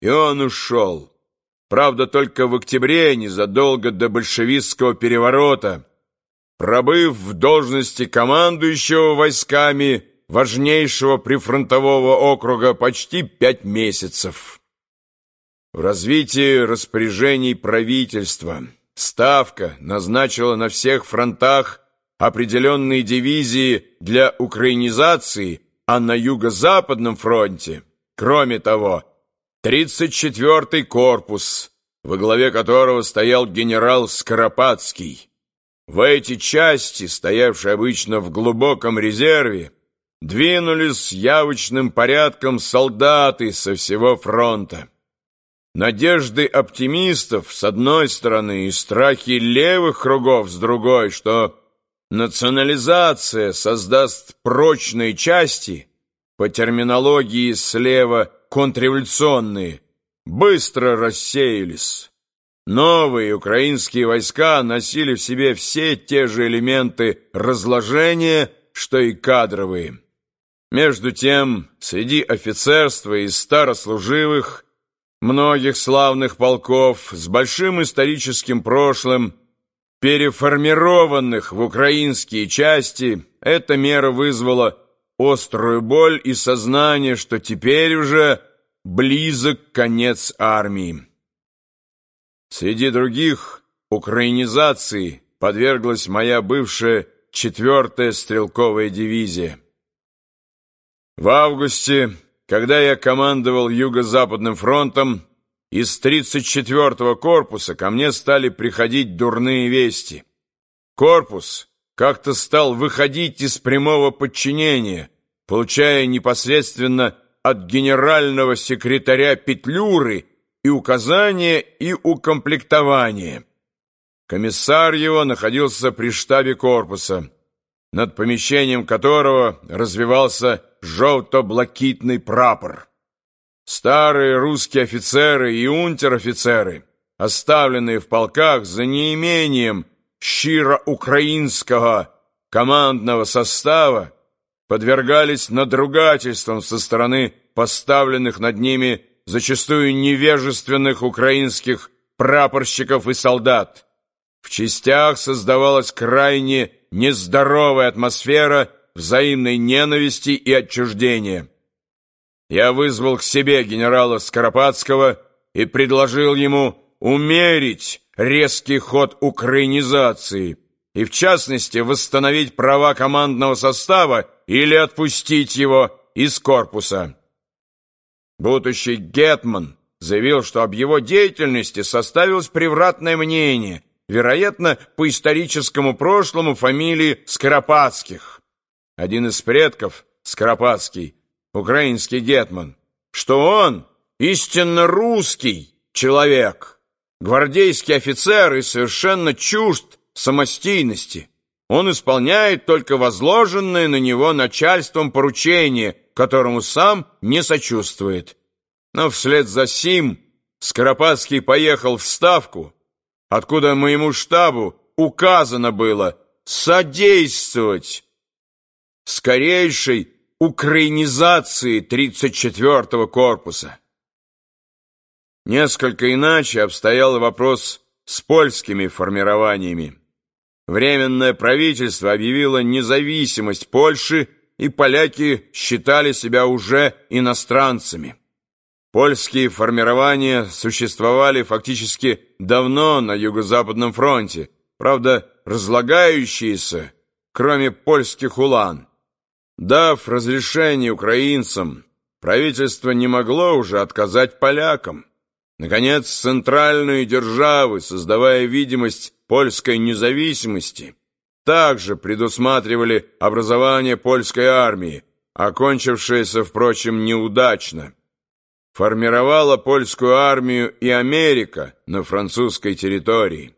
и он ушел. Правда, только в октябре, незадолго до большевистского переворота, пробыв в должности командующего войсками важнейшего прифронтового округа почти пять месяцев. В развитии распоряжений правительства Ставка назначила на всех фронтах определенные дивизии для украинизации, а на Юго-Западном фронте, кроме того, 34-й корпус, во главе которого стоял генерал Скоропадский. В эти части, стоявшие обычно в глубоком резерве, двинулись явочным порядком солдаты со всего фронта. Надежды оптимистов с одной стороны и страхи левых кругов с другой, что национализация создаст прочные части, по терминологии слева контрреволюционные, быстро рассеялись. Новые украинские войска носили в себе все те же элементы разложения, что и кадровые. Между тем, среди офицерства и старослуживых многих славных полков с большим историческим прошлым, переформированных в украинские части, эта мера вызвала острую боль и сознание, что теперь уже близок конец армии. Среди других украинизаций подверглась моя бывшая четвертая стрелковая дивизия. В августе когда я командовал Юго-Западным фронтом, из 34-го корпуса ко мне стали приходить дурные вести. Корпус как-то стал выходить из прямого подчинения, получая непосредственно от генерального секретаря Петлюры и указания, и укомплектование. Комиссар его находился при штабе корпуса, над помещением которого развивался желто-блакитный прапор. Старые русские офицеры и унтер-офицеры, оставленные в полках за неимением щиро-украинского командного состава, подвергались надругательствам со стороны поставленных над ними зачастую невежественных украинских прапорщиков и солдат. В частях создавалась крайне нездоровая атмосфера взаимной ненависти и отчуждения. Я вызвал к себе генерала Скоропадского и предложил ему умерить резкий ход украинизации и, в частности, восстановить права командного состава или отпустить его из корпуса. Будущий гетман заявил, что об его деятельности составилось превратное мнение, вероятно, по историческому прошлому фамилии Скоропадских один из предков, Скоропадский, украинский гетман, что он истинно русский человек, гвардейский офицер и совершенно чужд самостийности. Он исполняет только возложенное на него начальством поручение, которому сам не сочувствует. Но вслед за сим Скоропадский поехал в Ставку, откуда моему штабу указано было содействовать скорейшей украинизации 34-го корпуса. Несколько иначе обстоял вопрос с польскими формированиями. Временное правительство объявило независимость Польши, и поляки считали себя уже иностранцами. Польские формирования существовали фактически давно на Юго-Западном фронте, правда, разлагающиеся, кроме польских улан. Дав разрешение украинцам, правительство не могло уже отказать полякам. Наконец, центральные державы, создавая видимость польской независимости, также предусматривали образование польской армии, окончившееся, впрочем, неудачно. Формировала польскую армию и Америка на французской территории.